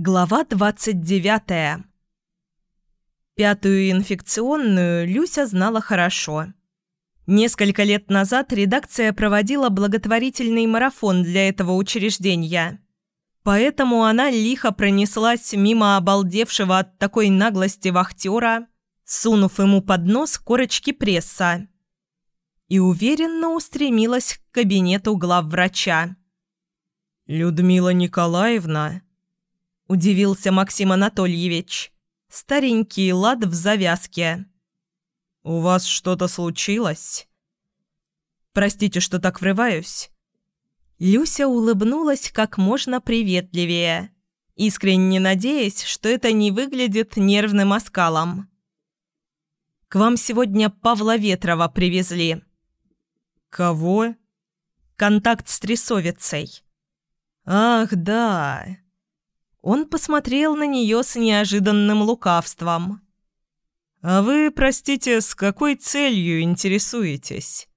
Глава 29. Пятую инфекционную Люся знала хорошо. Несколько лет назад редакция проводила благотворительный марафон для этого учреждения. Поэтому она лихо пронеслась мимо обалдевшего от такой наглости вахтера, сунув ему под нос корочки пресса. И уверенно устремилась к кабинету главврача. «Людмила Николаевна», – удивился Максим Анатольевич. Старенький лад в завязке. «У вас что-то случилось?» «Простите, что так врываюсь». Люся улыбнулась как можно приветливее, искренне надеясь, что это не выглядит нервным оскалом. «К вам сегодня Павла Ветрова привезли». «Кого?» «Контакт с трясовицей». «Ах, да!» Он посмотрел на нее с неожиданным лукавством. «А вы, простите, с какой целью интересуетесь?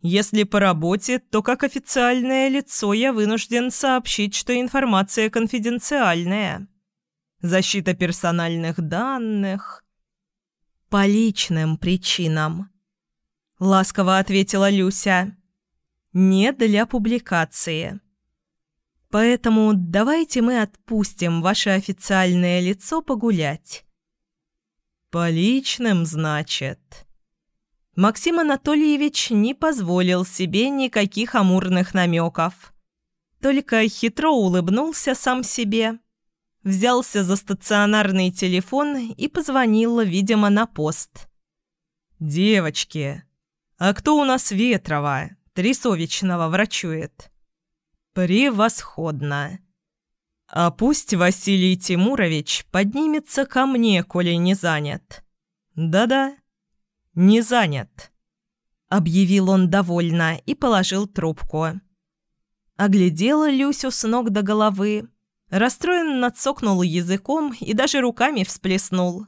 Если по работе, то как официальное лицо я вынужден сообщить, что информация конфиденциальная. Защита персональных данных...» «По личным причинам», — ласково ответила Люся. «Не для публикации». Поэтому давайте мы отпустим ваше официальное лицо погулять». «По личным, значит?» Максим Анатольевич не позволил себе никаких амурных намеков. Только хитро улыбнулся сам себе, взялся за стационарный телефон и позвонил, видимо, на пост. «Девочки, а кто у нас Ветрова, Трясовичного, врачует?» «Превосходно!» «А пусть Василий Тимурович поднимется ко мне, коли не занят». «Да-да, не занят», — объявил он довольно и положил трубку. Оглядела Люсю с ног до головы, расстроенно цокнул языком и даже руками всплеснул.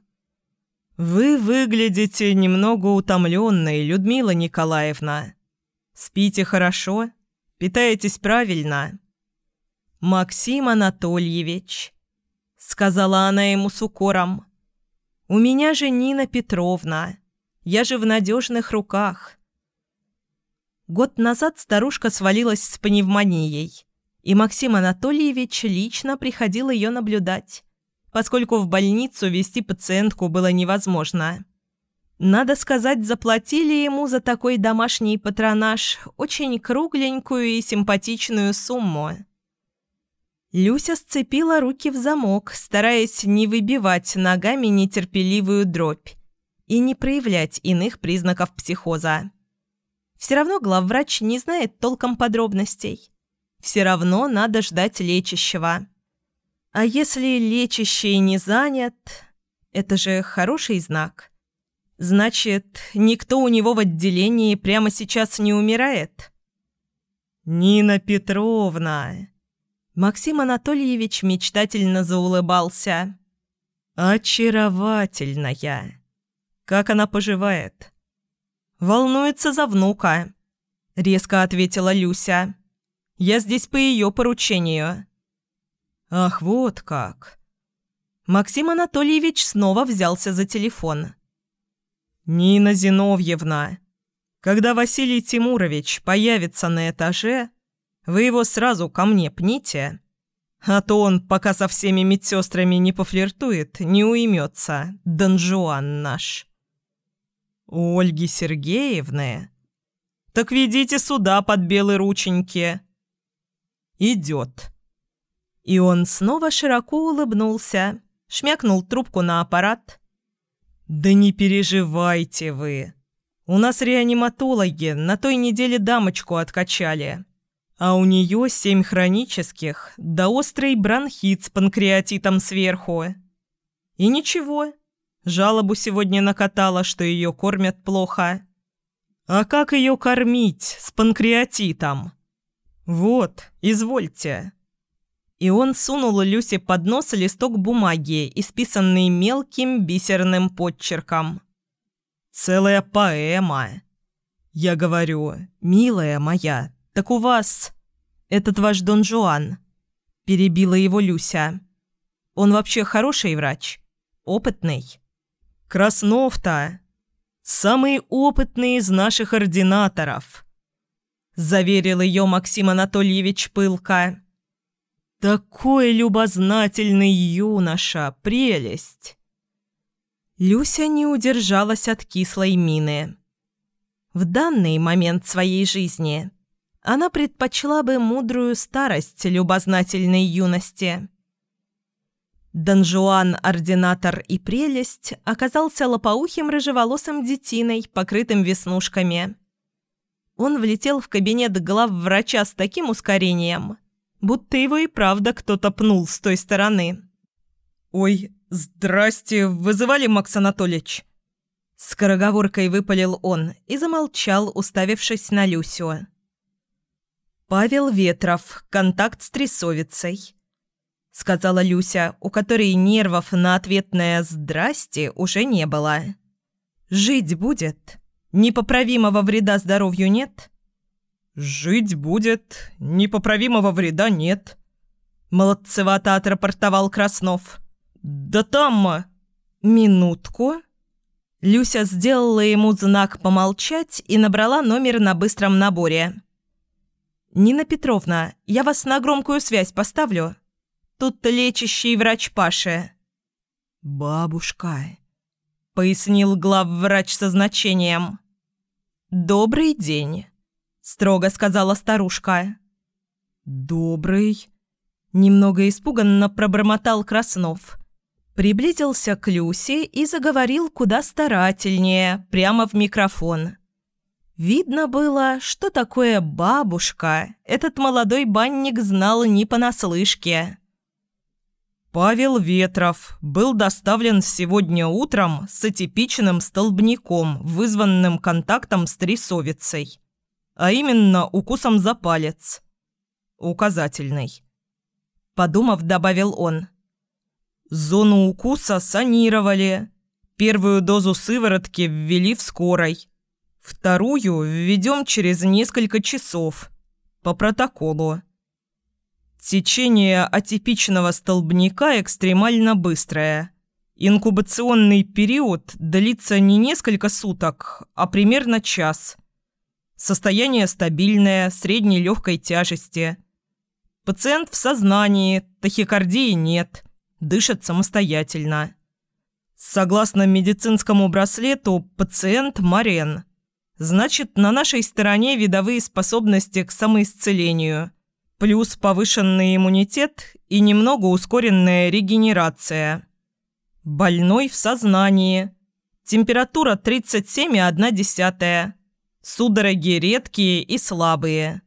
«Вы выглядите немного утомленной, Людмила Николаевна. Спите хорошо?» Питаетесь правильно?» «Максим Анатольевич», — сказала она ему с укором, — «у меня же Нина Петровна. Я же в надежных руках». Год назад старушка свалилась с пневмонией, и Максим Анатольевич лично приходил ее наблюдать, поскольку в больницу вести пациентку было невозможно. Надо сказать, заплатили ему за такой домашний патронаж очень кругленькую и симпатичную сумму. Люся сцепила руки в замок, стараясь не выбивать ногами нетерпеливую дробь и не проявлять иных признаков психоза. Все равно главврач не знает толком подробностей. Все равно надо ждать лечащего. А если лечащий не занят, это же хороший знак – Значит, никто у него в отделении прямо сейчас не умирает? Нина Петровна. Максим Анатольевич мечтательно заулыбался. Очаровательная. Как она поживает? Волнуется за внука, резко ответила Люся. Я здесь по ее поручению. Ах, вот как. Максим Анатольевич снова взялся за телефон. «Нина Зиновьевна, когда Василий Тимурович появится на этаже, вы его сразу ко мне пните, а то он, пока со всеми медсестрами не пофлиртует, не уймется, донжуан наш». «У Ольги Сергеевны?» «Так ведите сюда под белые рученьки». «Идет». И он снова широко улыбнулся, шмякнул трубку на аппарат – «Да не переживайте вы. У нас реаниматологи на той неделе дамочку откачали. А у нее семь хронических, да острый бронхит с панкреатитом сверху. И ничего, жалобу сегодня накатала, что ее кормят плохо. А как ее кормить с панкреатитом? Вот, извольте». И он сунул Люсе под нос листок бумаги, исписанный мелким бисерным подчерком. «Целая поэма!» Я говорю, «Милая моя, так у вас...» «Этот ваш Дон Жуан», — перебила его Люся. Он вообще хороший врач. Опытный. Краснов-то самый опытный из наших ординаторов», – заверил ее Максим Анатольевич пылко. «Такой любознательный юноша, прелесть!» Люся не удержалась от кислой мины. В данный момент своей жизни она предпочла бы мудрую старость любознательной юности. Дон Жуан, ординатор и прелесть оказался лопоухим рыжеволосым детиной, покрытым веснушками. Он влетел в кабинет глав врача с таким ускорением, будто его и правда кто-то пнул с той стороны. «Ой, здрасте, вызывали, Макс Анатольевич?» Скороговоркой выпалил он и замолчал, уставившись на Люсю. «Павел Ветров, контакт с трясовицей», — сказала Люся, у которой нервов на ответное «здрасте» уже не было. «Жить будет? Непоправимого вреда здоровью нет?» «Жить будет. Непоправимого вреда нет», — молодцевато отрапортовал Краснов. «Да там...» «Минутку». Люся сделала ему знак помолчать и набрала номер на быстром наборе. «Нина Петровна, я вас на громкую связь поставлю. Тут лечащий врач Паши». «Бабушка», — пояснил главврач со значением. «Добрый день», — строго сказала старушка. «Добрый», — немного испуганно пробормотал Краснов. Приблизился к Люсе и заговорил куда старательнее, прямо в микрофон. Видно было, что такое бабушка этот молодой банник знал не понаслышке. Павел Ветров был доставлен сегодня утром с атипичным столбняком, вызванным контактом с трясовицей, а именно укусом за палец. Указательный. Подумав, добавил он. Зону укуса санировали. Первую дозу сыворотки ввели в скорой. Вторую введем через несколько часов. По протоколу. Течение атипичного столбняка экстремально быстрое. Инкубационный период длится не несколько суток, а примерно час. Состояние стабильное, средней легкой тяжести. Пациент в сознании, тахикардии нет, дышит самостоятельно. Согласно медицинскому браслету, пациент Марен – Значит, на нашей стороне видовые способности к самоисцелению, плюс повышенный иммунитет и немного ускоренная регенерация. Больной в сознании. Температура 37,1. Судороги редкие и слабые.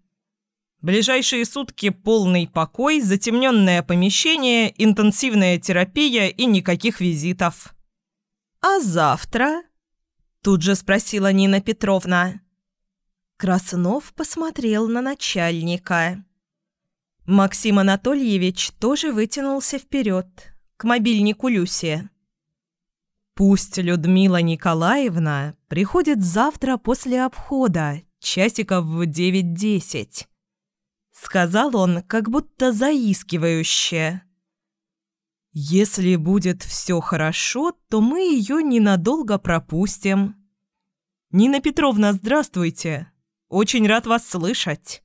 Ближайшие сутки полный покой, затемненное помещение, интенсивная терапия и никаких визитов. А завтра Тут же спросила Нина Петровна. Краснов посмотрел на начальника. Максим Анатольевич тоже вытянулся вперед, к мобильнику Люси. «Пусть Людмила Николаевна приходит завтра после обхода, часиков в девять-десять», — сказал он, как будто заискивающе. «Если будет все хорошо, то мы ее ненадолго пропустим». «Нина Петровна, здравствуйте! Очень рад вас слышать».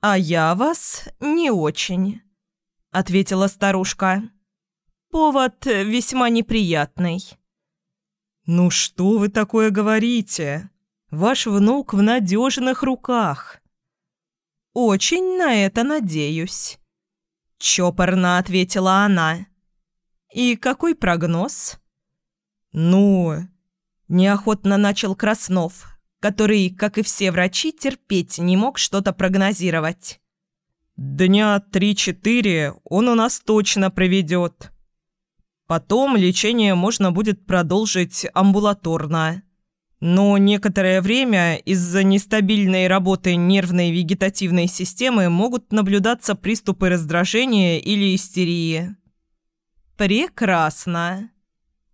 «А я вас не очень», — ответила старушка. «Повод весьма неприятный». «Ну что вы такое говорите? Ваш внук в надежных руках». «Очень на это надеюсь», — чопорно ответила она. «И какой прогноз?» «Ну...» – неохотно начал Краснов, который, как и все врачи, терпеть не мог что-то прогнозировать. «Дня три-четыре он у нас точно проведет. Потом лечение можно будет продолжить амбулаторно. Но некоторое время из-за нестабильной работы нервной вегетативной системы могут наблюдаться приступы раздражения или истерии». «Прекрасно!»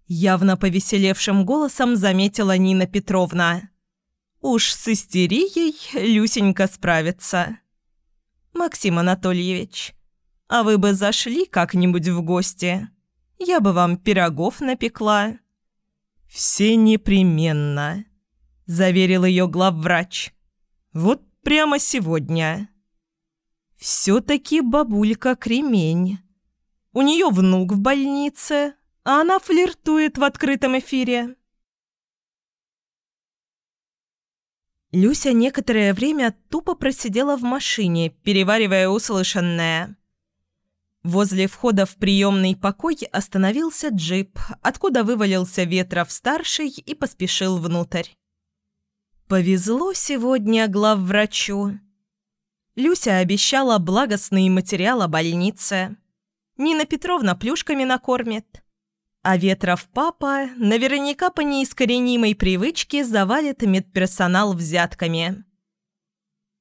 Явно повеселевшим голосом заметила Нина Петровна. «Уж с истерией Люсенька справится». «Максим Анатольевич, А вы бы зашли как-нибудь в гости? Я бы вам пирогов напекла». «Все непременно», – заверил ее главврач. «Вот прямо сегодня». «Все-таки бабулька кремень. У нее внук в больнице, а она флиртует в открытом эфире». Люся некоторое время тупо просидела в машине, переваривая услышанное. Возле входа в приемный покой остановился джип, откуда вывалился Ветров-старший и поспешил внутрь. Повезло сегодня главврачу. Люся обещала благостный материал о больнице. Нина Петровна плюшками накормит. А Ветров папа наверняка по неискоренимой привычке завалит медперсонал взятками.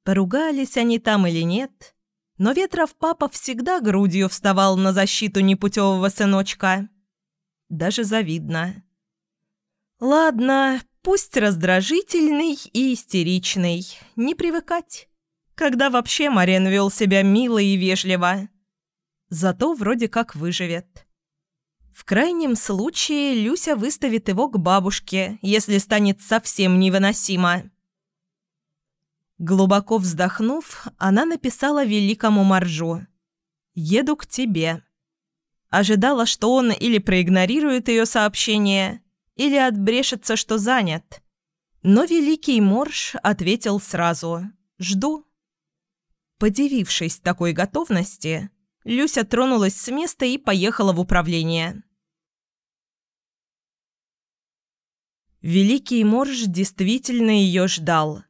Поругались они там или нет, но Ветров папа всегда грудью вставал на защиту непутевого сыночка. Даже завидно. Ладно, пусть раздражительный и истеричный, не привыкать. Когда вообще Марен вел себя мило и вежливо. Зато вроде как выживет. В крайнем случае Люся выставит его к бабушке, если станет совсем невыносимо. Глубоко вздохнув, она написала великому Маржу «Еду к тебе». Ожидала, что он или проигнорирует ее сообщение, или отбрешется, что занят. Но великий Морж ответил сразу «Жду». Подивившись такой готовности, Люся тронулась с места и поехала в управление. Великий Морж действительно ее ждал.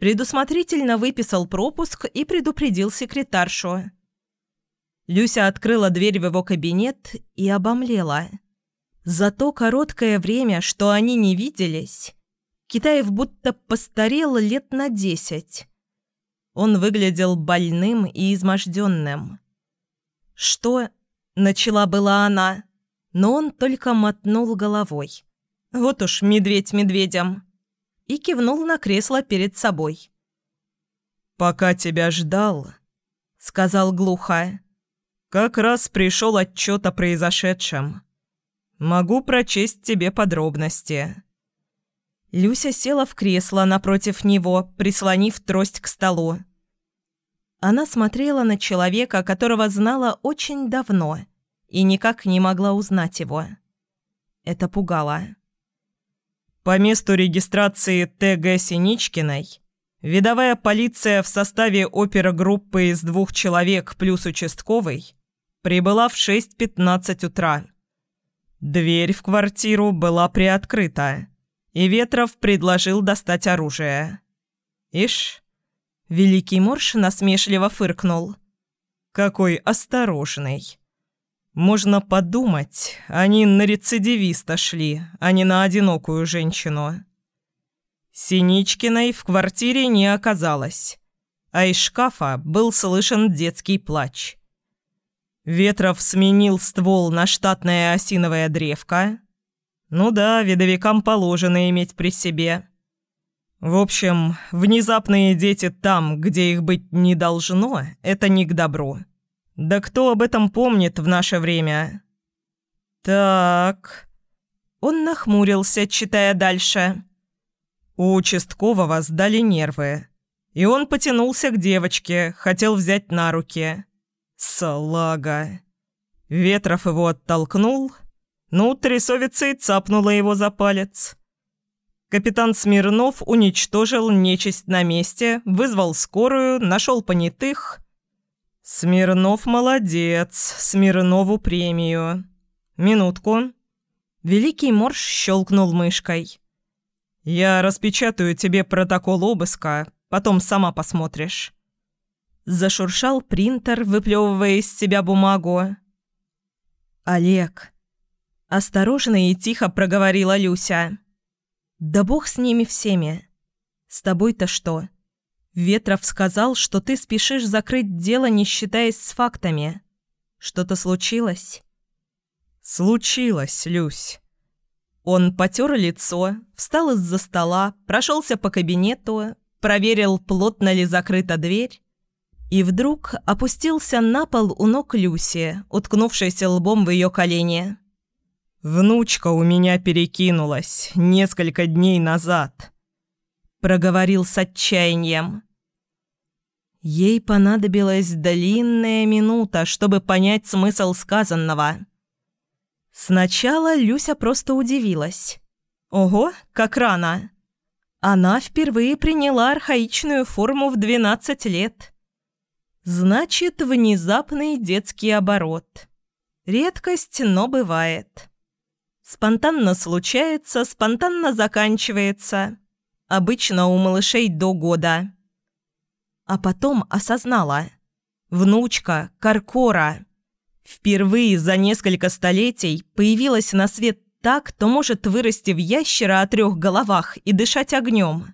Предусмотрительно выписал пропуск и предупредил секретаршу. Люся открыла дверь в его кабинет и обомлела. За то короткое время, что они не виделись, Китаев будто постарел лет на десять. Он выглядел больным и изможденным. «Что?» – начала была она, но он только мотнул головой. «Вот уж медведь медведем!» И кивнул на кресло перед собой. «Пока тебя ждал», — сказал глухо, — «как раз пришел отчет о произошедшем. Могу прочесть тебе подробности». Люся села в кресло напротив него, прислонив трость к столу. Она смотрела на человека, которого знала очень давно, и никак не могла узнать его. Это пугало. По месту регистрации Т.Г. Синичкиной видовая полиция в составе опергруппы из двух человек плюс участковый прибыла в 6.15 утра. Дверь в квартиру была приоткрыта, и Ветров предложил достать оружие. «Ишь, Великий Морж насмешливо фыркнул. «Какой осторожный!» «Можно подумать, они на рецидивиста шли, а не на одинокую женщину». Синичкиной в квартире не оказалось, а из шкафа был слышен детский плач. Ветров сменил ствол на штатное осиновое древко. Ну да, видовикам положено иметь при себе. В общем, внезапные дети там, где их быть не должно, это не к добру. Да кто об этом помнит в наше время? Так. Он нахмурился, читая дальше. У участкового сдали нервы. И он потянулся к девочке, хотел взять на руки. Салага. Ветров его оттолкнул. Ну, трясовица и цапнула его за палец. Капитан Смирнов уничтожил нечисть на месте, вызвал скорую, нашел понятых. Смирнов молодец, Смирнову премию. Минутку. Великий Морж щелкнул мышкой. «Я распечатаю тебе протокол обыска, потом сама посмотришь». Зашуршал принтер, выплевывая из себя бумагу. «Олег», – осторожно и тихо проговорила Люся. «Да бог с ними всеми. С тобой-то что? Ветров сказал, что ты спешишь закрыть дело, не считаясь с фактами. Что-то случилось?» «Случилось, Люсь». Он потер лицо, встал из-за стола, прошелся по кабинету, проверил, плотно ли закрыта дверь. И вдруг опустился на пол у ног Люси, уткнувшейся лбом в ее колени. «Внучка у меня перекинулась несколько дней назад», — проговорил с отчаянием. Ей понадобилась длинная минута, чтобы понять смысл сказанного. Сначала Люся просто удивилась. «Ого, как рано!» Она впервые приняла архаичную форму в 12 лет. Значит, внезапный детский оборот. Редкость, но бывает. Спонтанно случается, спонтанно заканчивается. Обычно у малышей до года. А потом осознала. Внучка Каркора впервые за несколько столетий появилась на свет так, кто может вырасти в ящера о трех головах и дышать огнем.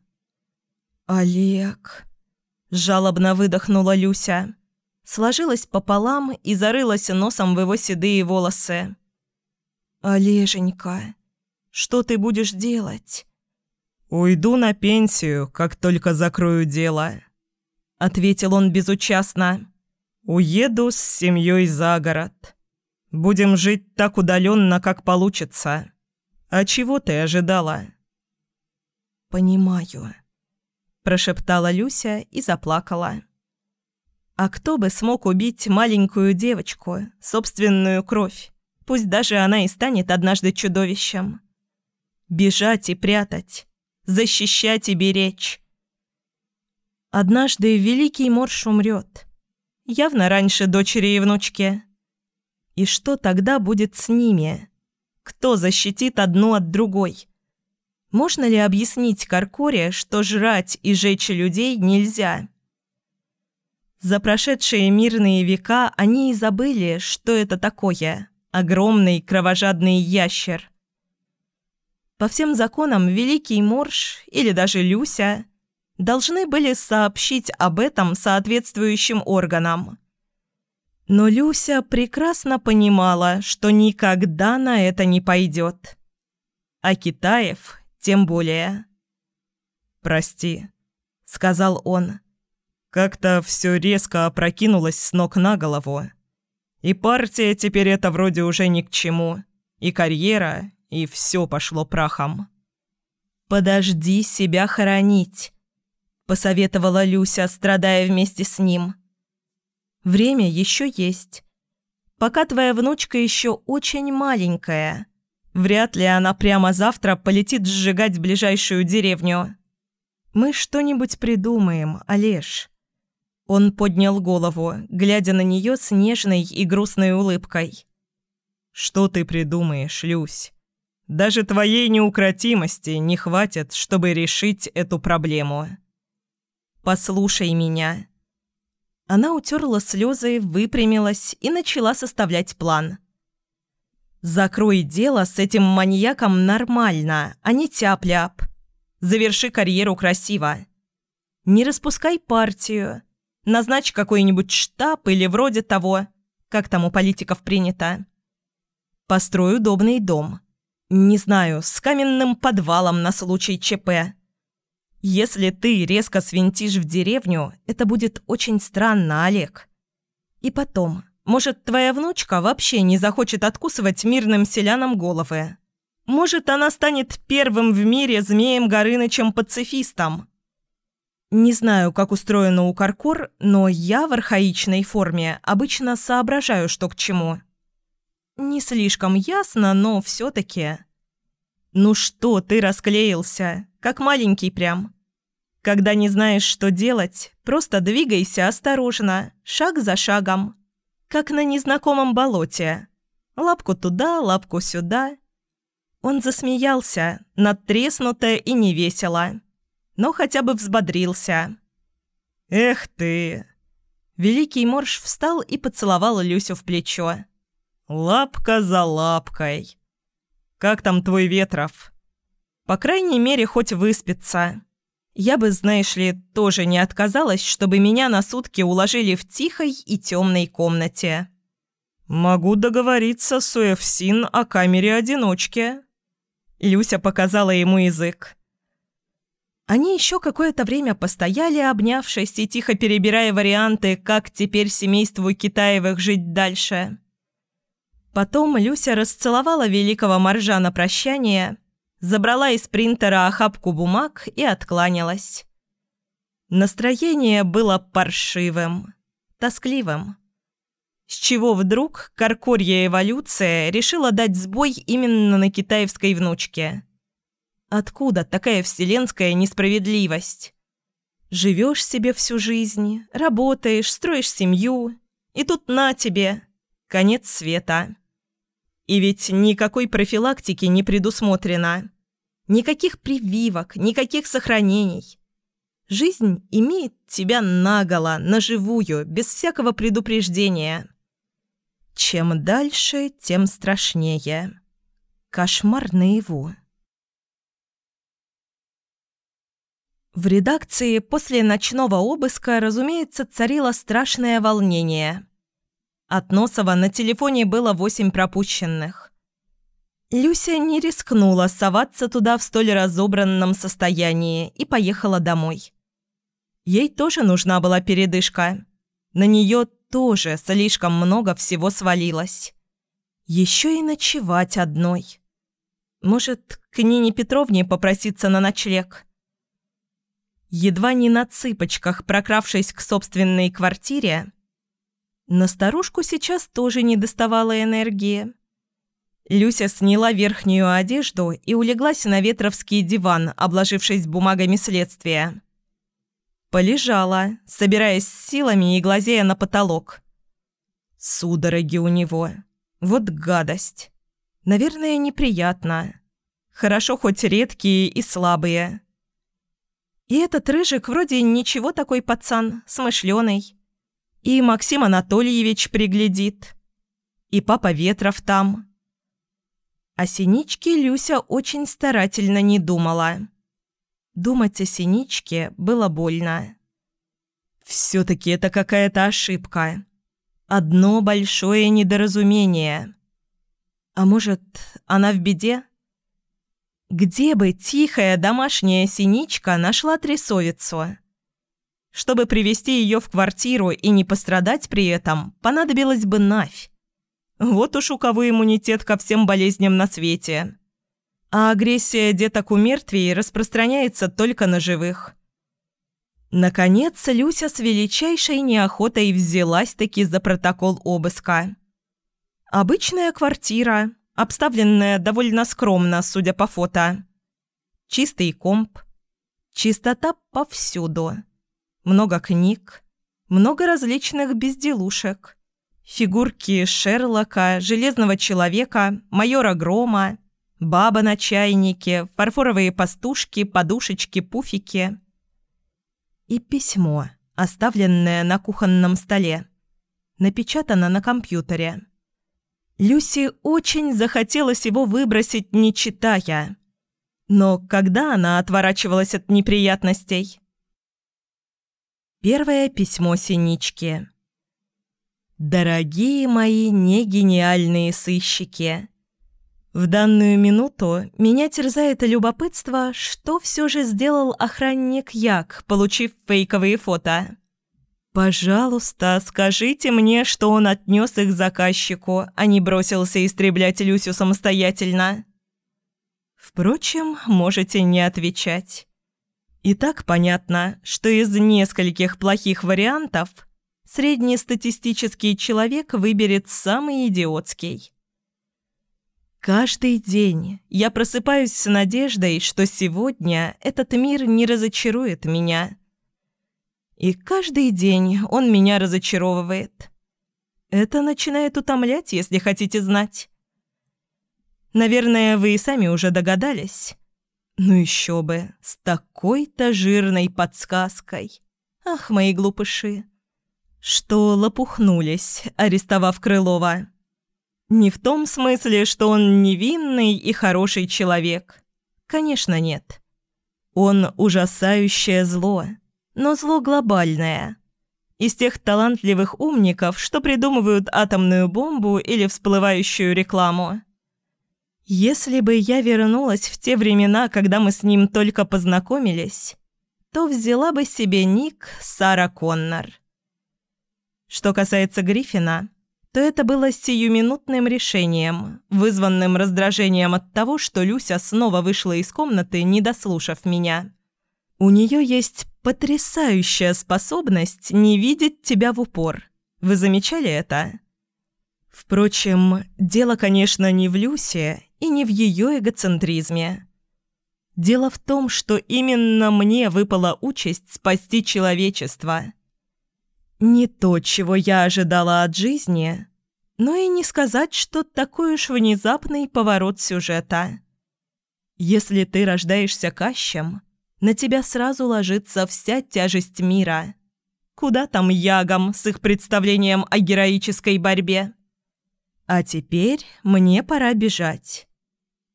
«Олег...» – жалобно выдохнула Люся. Сложилась пополам и зарылась носом в его седые волосы. «Олеженька, что ты будешь делать?» «Уйду на пенсию, как только закрою дело», — ответил он безучастно. «Уеду с семьей за город. Будем жить так удаленно, как получится. А чего ты ожидала?» «Понимаю», — прошептала Люся и заплакала. «А кто бы смог убить маленькую девочку, собственную кровь? Пусть даже она и станет однажды чудовищем. Бежать и прятать, защищать и беречь. Однажды великий Морш умрет. Явно раньше дочери и внучки. И что тогда будет с ними? Кто защитит одну от другой? Можно ли объяснить Каркоре, что жрать и жечь людей нельзя? За прошедшие мирные века они и забыли, что это такое огромный кровожадный ящер. По всем законам Великий Морж или даже Люся должны были сообщить об этом соответствующим органам. Но Люся прекрасно понимала, что никогда на это не пойдет. А Китаев тем более. «Прости», — сказал он. «Как-то все резко опрокинулось с ног на голову. И партия теперь это вроде уже ни к чему. И карьера, и все пошло прахом. «Подожди себя хоронить», — посоветовала Люся, страдая вместе с ним. «Время еще есть. Пока твоя внучка еще очень маленькая. Вряд ли она прямо завтра полетит сжигать ближайшую деревню. Мы что-нибудь придумаем, Олеж». Он поднял голову, глядя на нее с нежной и грустной улыбкой. «Что ты придумаешь, Люсь? Даже твоей неукротимости не хватит, чтобы решить эту проблему». «Послушай меня». Она утерла слезы, выпрямилась и начала составлять план. «Закрой дело с этим маньяком нормально, а не тяп-ляп. Заверши карьеру красиво. Не распускай партию». Назначь какой-нибудь штаб или вроде того, как там у политиков принято. Построй удобный дом. Не знаю, с каменным подвалом на случай ЧП. Если ты резко свинтишь в деревню, это будет очень странно, Олег. И потом, может, твоя внучка вообще не захочет откусывать мирным селянам головы. Может, она станет первым в мире змеем Горынычем-пацифистом. Не знаю, как устроено у Каркор, но я в архаичной форме обычно соображаю, что к чему. Не слишком ясно, но все-таки. Ну что ты расклеился, как маленький прям. Когда не знаешь, что делать, просто двигайся осторожно, шаг за шагом. Как на незнакомом болоте. Лапку туда, лапку сюда. Он засмеялся, надтреснуто и невесело но хотя бы взбодрился. «Эх ты!» Великий Морж встал и поцеловал Люсю в плечо. «Лапка за лапкой. Как там твой Ветров?» «По крайней мере, хоть выспится. Я бы, знаешь ли, тоже не отказалась, чтобы меня на сутки уложили в тихой и темной комнате». «Могу договориться с Уэфсин о камере одиночки». Люся показала ему язык. Они еще какое-то время постояли, обнявшись и тихо перебирая варианты, как теперь семейству Китаевых жить дальше. Потом Люся расцеловала великого моржа на прощание, забрала из принтера охапку бумаг и откланялась. Настроение было паршивым, тоскливым. С чего вдруг Каркорья эволюция решила дать сбой именно на китаевской внучке? Откуда такая вселенская несправедливость? Живешь себе всю жизнь, работаешь, строишь семью, и тут на тебе, конец света. И ведь никакой профилактики не предусмотрено. Никаких прививок, никаких сохранений. Жизнь имеет тебя наголо, наживую, без всякого предупреждения. Чем дальше, тем страшнее. Кошмар наяву. В редакции после ночного обыска, разумеется, царило страшное волнение. От Носова на телефоне было восемь пропущенных. Люся не рискнула соваться туда в столь разобранном состоянии и поехала домой. Ей тоже нужна была передышка. На нее тоже слишком много всего свалилось. Еще и ночевать одной. Может, к Нине Петровне попроситься на ночлег? едва не на цыпочках прокравшись к собственной квартире, на старушку сейчас тоже не доставала энергии. Люся сняла верхнюю одежду и улеглась на ветровский диван, обложившись бумагами следствия. Полежала, собираясь с силами и глазея на потолок. Судороги у него. Вот гадость. Наверное, неприятно. Хорошо хоть редкие и слабые. И этот рыжик вроде ничего такой пацан, смышленый. И Максим Анатольевич приглядит. И папа Ветров там. О Синичке Люся очень старательно не думала. Думать о Синичке было больно. Все-таки это какая-то ошибка. Одно большое недоразумение. А может, она в беде? Где бы тихая домашняя синичка нашла трясовицу? Чтобы привести ее в квартиру и не пострадать при этом, понадобилось бы нафь. Вот уж у кого иммунитет ко всем болезням на свете. А агрессия деток у мертвей распространяется только на живых. Наконец, Люся с величайшей неохотой взялась-таки за протокол обыска. Обычная квартира, обставленная довольно скромно, судя по фото. Чистый комп. Чистота повсюду. Много книг. Много различных безделушек. Фигурки Шерлока, Железного Человека, Майора Грома, баба на чайнике, фарфоровые пастушки, подушечки, пуфики. И письмо, оставленное на кухонном столе. Напечатано на компьютере. Люси очень захотелось его выбросить, не читая. Но когда она отворачивалась от неприятностей? Первое письмо Синички. «Дорогие мои негениальные сыщики, в данную минуту меня терзает любопытство, что все же сделал охранник Як, получив фейковые фото». «Пожалуйста, скажите мне, что он отнес их заказчику, а не бросился истреблять Люсю самостоятельно». Впрочем, можете не отвечать. И так понятно, что из нескольких плохих вариантов среднестатистический человек выберет самый идиотский. Каждый день я просыпаюсь с надеждой, что сегодня этот мир не разочарует меня – и каждый день он меня разочаровывает. Это начинает утомлять, если хотите знать. Наверное, вы и сами уже догадались. Ну еще бы, с такой-то жирной подсказкой. Ах, мои глупыши. Что лопухнулись, арестовав Крылова. Не в том смысле, что он невинный и хороший человек. Конечно, нет. Он ужасающее зло но зло глобальное. Из тех талантливых умников, что придумывают атомную бомбу или всплывающую рекламу. Если бы я вернулась в те времена, когда мы с ним только познакомились, то взяла бы себе ник Сара Коннор. Что касается Гриффина, то это было сиюминутным решением, вызванным раздражением от того, что Люся снова вышла из комнаты, не дослушав меня. У нее есть потрясающая способность не видеть тебя в упор. Вы замечали это? Впрочем, дело, конечно, не в Люсе и не в ее эгоцентризме. Дело в том, что именно мне выпала участь спасти человечество. Не то, чего я ожидала от жизни, но и не сказать, что такой уж внезапный поворот сюжета. Если ты рождаешься кащем, на тебя сразу ложится вся тяжесть мира. Куда там ягам с их представлением о героической борьбе? А теперь мне пора бежать.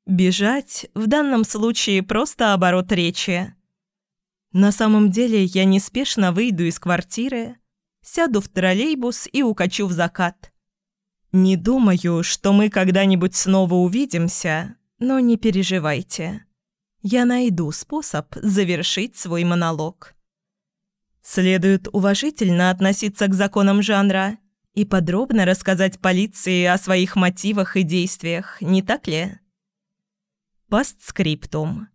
Бежать в данном случае просто оборот речи. На самом деле я неспешно выйду из квартиры, сяду в троллейбус и укачу в закат. Не думаю, что мы когда-нибудь снова увидимся, но не переживайте. Я найду способ завершить свой монолог. Следует уважительно относиться к законам жанра и подробно рассказать полиции о своих мотивах и действиях, не так ли? Постскриптум.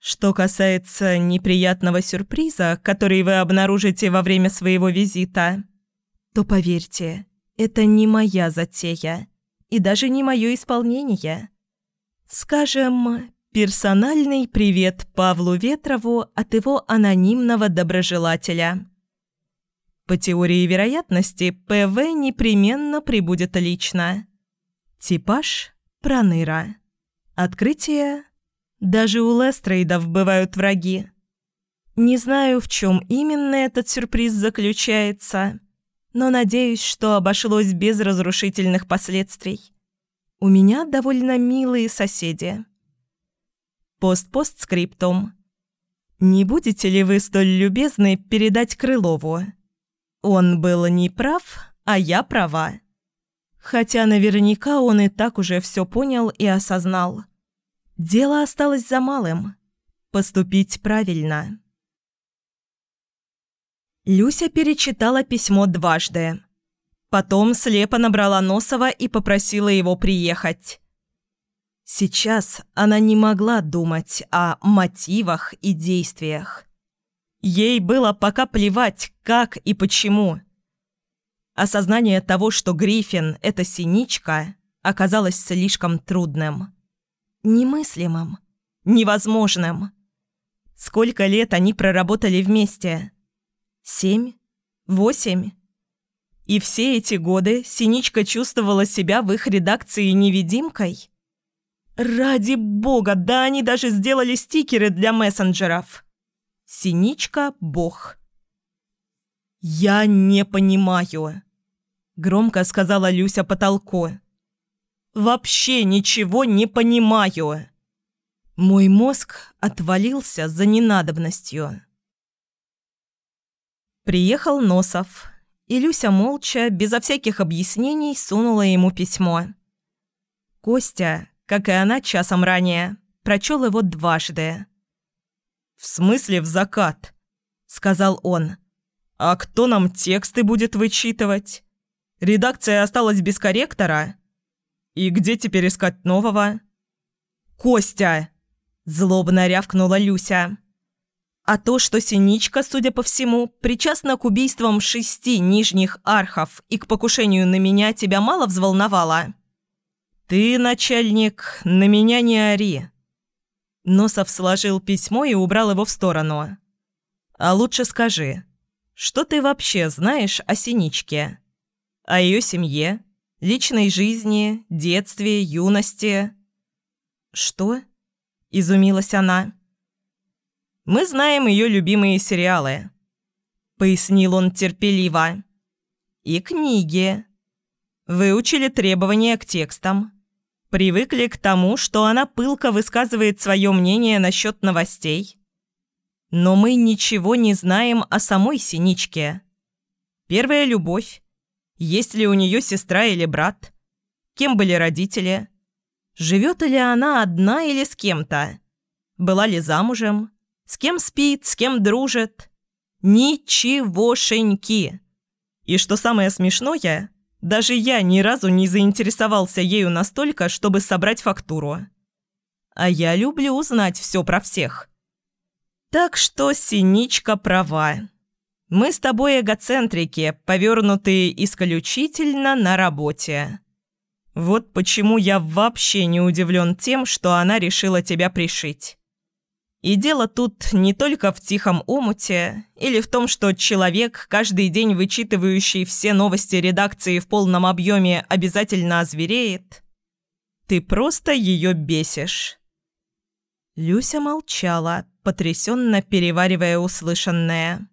Что касается неприятного сюрприза, который вы обнаружите во время своего визита, то поверьте, это не моя затея и даже не мое исполнение. Скажем, персональный привет Павлу Ветрову от его анонимного доброжелателя. По теории вероятности, ПВ непременно прибудет лично. Типаж – проныра. Открытие даже у Лестрейдов бывают враги. Не знаю, в чем именно этот сюрприз заключается, но надеюсь, что обошлось без разрушительных последствий. У меня довольно милые соседи. Пост-постскриптум. Не будете ли вы столь любезны передать Крылову? Он был не прав, а я права. Хотя наверняка он и так уже все понял и осознал. Дело осталось за малым – поступить правильно. Люся перечитала письмо дважды. Потом слепо набрала Носова и попросила его приехать. Сейчас она не могла думать о мотивах и действиях. Ей было пока плевать, как и почему. Осознание того, что Гриффин – это синичка, оказалось слишком трудным немыслимым, невозможным. Сколько лет они проработали вместе? Семь? Восемь? И все эти годы Синичка чувствовала себя в их редакции невидимкой? Ради бога, да они даже сделали стикеры для мессенджеров. Синичка – бог. «Я не понимаю», – громко сказала Люся потолку. Вообще ничего не понимаю. Мой мозг отвалился за ненадобностью. Приехал Носов, и Люся молча, безо всяких объяснений, сунула ему письмо. Костя, как и она часом ранее, прочел его дважды. «В смысле в закат?» – сказал он. «А кто нам тексты будет вычитывать? Редакция осталась без корректора?» «И где теперь искать нового?» «Костя!» – злобно рявкнула Люся. А то, что Синичка, судя по всему, причастна к убийствам шести нижних архов и к покушению на меня, тебя мало взволновало? «Ты, начальник, на меня не ори!» Носов сложил письмо и убрал его в сторону. «А лучше скажи, что ты вообще знаешь о Синичке? О ее семье? Личной жизни, детстве, юности. Что? Изумилась она. Мы знаем ее любимые сериалы. Пояснил он терпеливо. И книги. Выучили требования к текстам. Привыкли к тому, что она пылко высказывает свое мнение насчет новостей. Но мы ничего не знаем о самой Синичке. Первая любовь есть ли у нее сестра или брат? Кем были родители? Живет ли она одна или с кем-то? Была ли замужем? С кем спит, с кем дружит? Ничегошеньки. И что самое смешное, даже я ни разу не заинтересовался ею настолько, чтобы собрать фактуру. А я люблю узнать все про всех. Так что Синичка права. Мы с тобой эгоцентрики, повернутые исключительно на работе. Вот почему я вообще не удивлен тем, что она решила тебя пришить. И дело тут не только в тихом омуте или в том, что человек, каждый день вычитывающий все новости редакции в полном объеме, обязательно озвереет. Ты просто ее бесишь. Люся молчала, потрясенно переваривая услышанное.